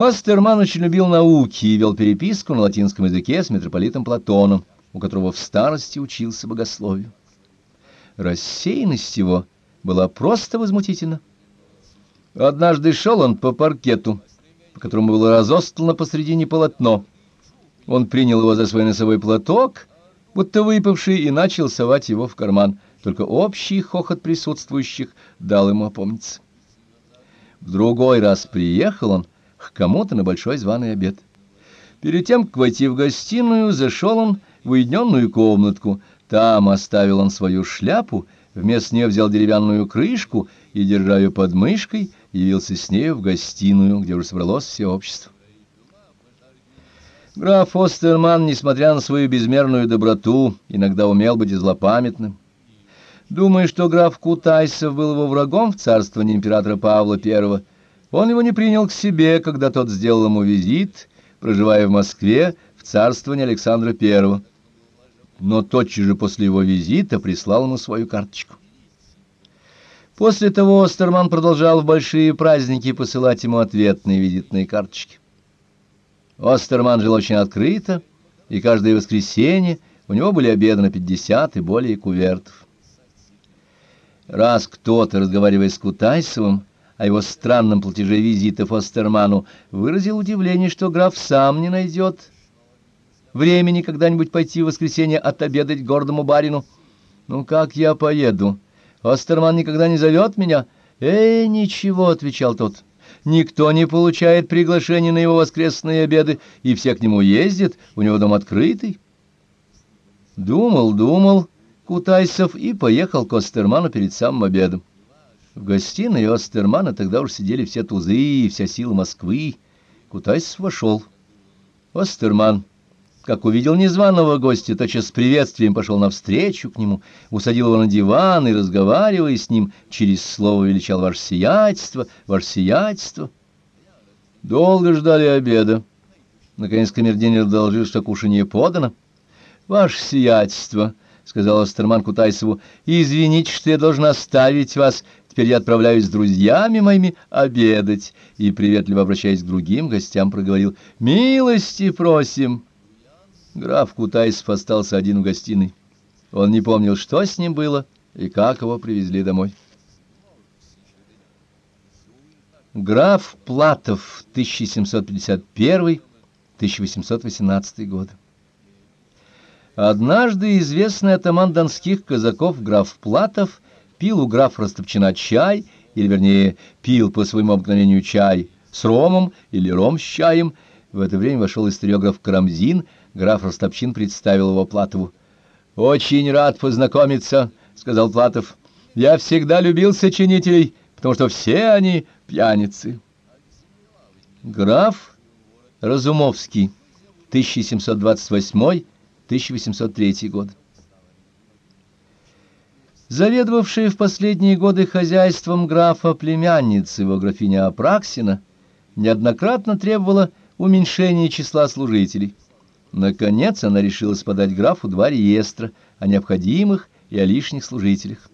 Астерман очень любил науки и вел переписку на латинском языке с митрополитом Платоном, у которого в старости учился богословию. Рассеянность его была просто возмутительна. Однажды шел он по паркету, по которому было разостлано посредине полотно. Он принял его за свой носовой платок, будто выпавший, и начал совать его в карман. Только общий хохот присутствующих дал ему опомниться. В другой раз приехал он, к кому-то на большой званый обед. Перед тем, как войти в гостиную, зашел он в уединенную комнатку. Там оставил он свою шляпу, вместо нее взял деревянную крышку и, держа ее под мышкой, явился с нею в гостиную, где уже собралось все общество. Граф Остерман, несмотря на свою безмерную доброту, иногда умел быть и злопамятным. Думая, что граф Кутайсов был его врагом в царствовании императора Павла I, он его не принял к себе, когда тот сделал ему визит, проживая в Москве в царствовании Александра I. Но тотчас же после его визита прислал ему свою карточку. После того Остерман продолжал в большие праздники посылать ему ответные визитные карточки. Остерман жил очень открыто, и каждое воскресенье у него были обеды на пятьдесят и более кувертов. Раз кто-то, разговаривая с Кутайсовым, о его странном платеже визитов Остерману, выразил удивление, что граф сам не найдет времени когда-нибудь пойти в воскресенье отобедать гордому барину. «Ну как я поеду? Остерман никогда не зовет меня?» «Эй, ничего», — отвечал тот, — «никто не получает приглашений на его воскресные обеды, и все к нему ездят, у него дом открытый». Думал, думал Кутайсов и поехал к Остерману перед самым обедом. В гостиной Остермана тогда уж сидели все тузы и вся сила Москвы. Кутайсов вошел. Остерман, как увидел незваного гостя, тотчас с приветствием пошел навстречу к нему, усадил его на диван и, разговаривая с ним, через слово величал «Ваше сиятельство! Ваше сиятельство!» Долго ждали обеда. Наконец камердинер доложил, что кушанье подано. «Ваше сиятельство!» — сказал Остерман Кутайсову, — «извините, что я должен оставить вас Теперь я отправляюсь с друзьями моими обедать. И, приветливо обращаясь к другим гостям, проговорил «Милости просим». Граф Кутайсов остался один в гостиной. Он не помнил, что с ним было и как его привезли домой. Граф Платов, 1751-1818 годы. Однажды известный атаман донских казаков граф Платов пил у графа Растопчина чай, или, вернее, пил по своему обыкновению чай с ромом или ром с чаем. В это время вошел историограф Карамзин, граф Растопчин представил его Платову. «Очень рад познакомиться», — сказал Платов. «Я всегда любил сочинителей, потому что все они пьяницы». Граф Разумовский, 1728-1803 год. Заведовавшая в последние годы хозяйством графа племянницы его графиня Апраксина неоднократно требовала уменьшения числа служителей. Наконец она решилась подать графу два реестра о необходимых и о лишних служителях.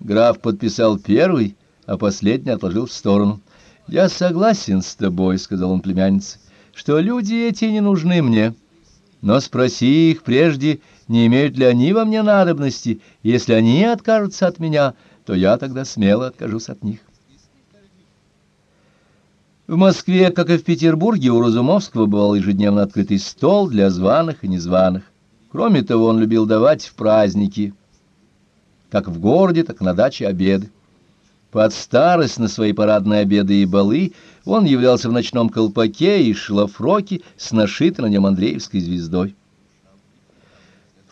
Граф подписал первый, а последний отложил в сторону. «Я согласен с тобой», — сказал он племяннице, — «что люди эти не нужны мне». Но спроси их прежде, не имеют ли они во мне надобности, если они откажутся от меня, то я тогда смело откажусь от них. В Москве, как и в Петербурге, у Разумовского бывал ежедневно открытый стол для званых и незваных. Кроме того, он любил давать в праздники, как в городе, так и на даче обеды. Под старость на свои парадные обеды и балы он являлся в ночном колпаке и шлафроке с нашитой на нем Андреевской звездой.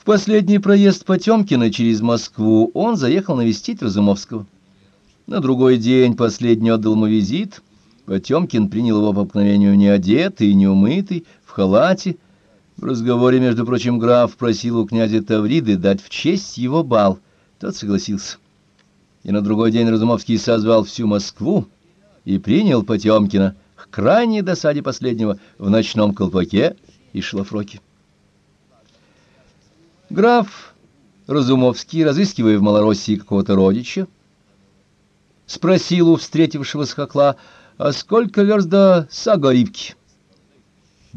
Последний проезд Потемкина через Москву он заехал навестить Разумовского. На другой день последний отдал ему визит. Потемкин принял его по обыкновению неодетый, неумытый, в халате. В разговоре, между прочим, граф просил у князя Тавриды дать в честь его бал. Тот согласился и на другой день Разумовский созвал всю Москву и принял Потемкина к крайней досаде последнего в ночном колпаке и шлафроке. Граф Разумовский, разыскивая в Малороссии какого-то родича, спросил у встретившего с хохла, А сколько верст до Сагоивки?